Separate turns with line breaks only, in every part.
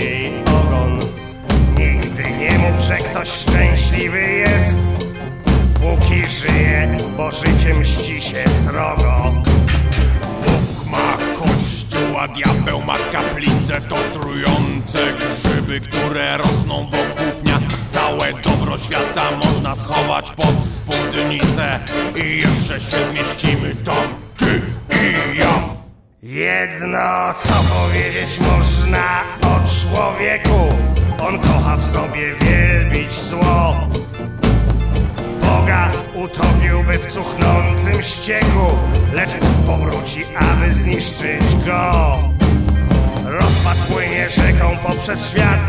jej ogon. Nigdy nie mów, że ktoś szczęśliwy jest. Póki żyje, bo życie mści się srogo.
Bóg ma kościół, a diabeł ma kaplicę To trujące grzyby, które rosną wokół pnia Całe dobro świata można schować pod spódnicę I jeszcze się zmieścimy tam, ty i ja.
Jedno co powiedzieć można o człowieku. On kocha w sobie wielbić zło. Boga utopiłby w cuchnącym ścieku Lecz powróci, aby zniszczyć go. Rozpacz płynie rzeką poprzez świat.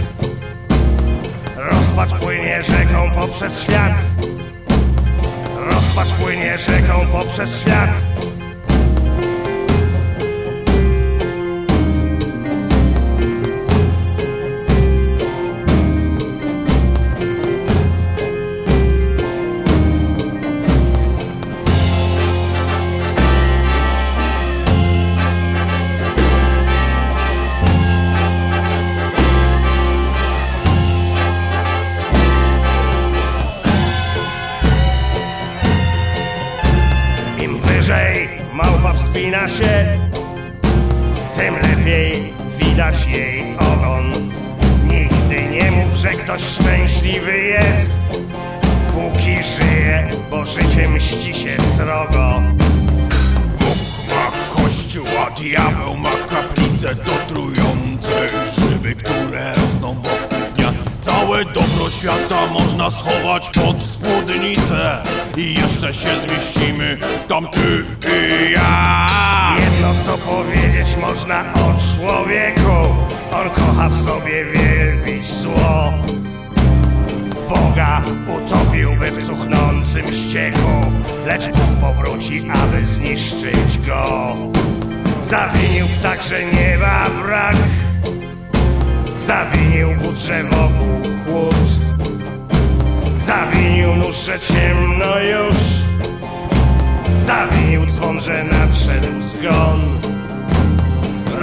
Rozpacz płynie rzeką poprzez świat. Rozpacz płynie rzeką poprzez świat wspina się, tym lepiej widać jej ogon. Nigdy nie mów, że ktoś szczęśliwy jest, póki żyje, bo życie mści się srogo.
Bóg ma kościół, a diabeł ma kaplicę To trujące grzyby, które rosną wokół Całe dobro świata można schować pod spódnicę. I jeszcze się zmieścimy tam ty i ja.
Jedno co powiedzieć można o człowieku, on kocha w sobie wielbić zło. Boga utopiłby w cuchnącym ścieku, lecz Bóg powróci, aby zniszczyć go. Zawinił ptak, że nieba brak, zawinił budrze wokół chłód, zawinił nóż, ciemno już, zawinił dzwon, że nadszedł zgon.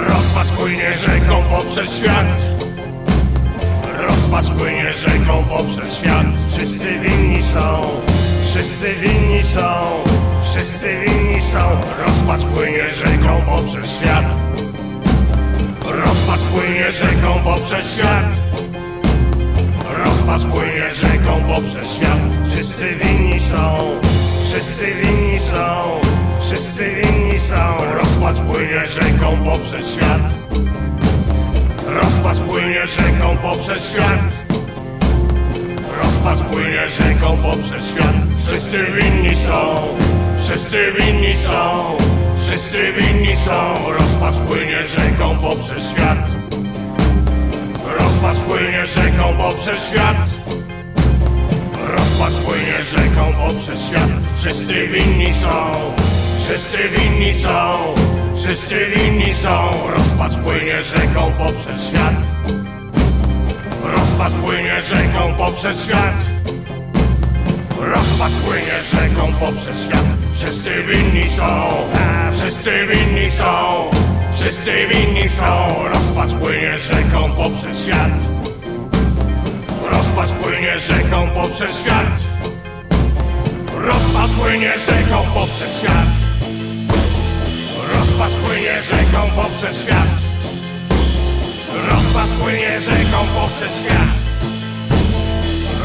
Rozpacz płynie rzeką poprzez świat, rozpacz płynie rzeką poprzez świat. Wszyscy winni są, wszyscy winni są, wszyscy winni są. Rozpacz płynie rzeką poprzez świat, rzeką poprzez świat. Rozpacz płynie rzeką poprzez świat. Wszyscy winni są Wszyscy winni są Wszyscy winni są. Rozpacz płynie rzeką poprzez świat. Rozpacz płynie rzeką poprzez świat. Rozpacz płynie rzeką poprzez świat. Wszyscy winni są Wszyscy winni są Wszyscy winni są. Rozpacz płynie rzeką poprzez świat Rozpacz płynie rzeką poprzez świat. Rozpacz płynie rzeką poprzez świat. Wszyscy winni są Wszyscy winni są Wszyscy winni są. Rozpacz płynie rzeką poprzez świat. Rozpacz płynie rzeką poprzez świat. Rozpacz płynie rzeką poprzez świat. Wszyscy winni są Wszyscy winni są Wszyscy winni są. Rozpacz płynie rzeką poprzez świat. Rozpacz płynie rzeką poprzez świat. Rozpacz płynie rzeką poprzez świat. Rozpacz płynie rzeką poprzez świat. Rozpacz płynie rzeką poprzez świat.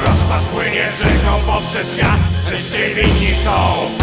Rozpacz płynie rzeką poprzez świat. Wszyscy winni są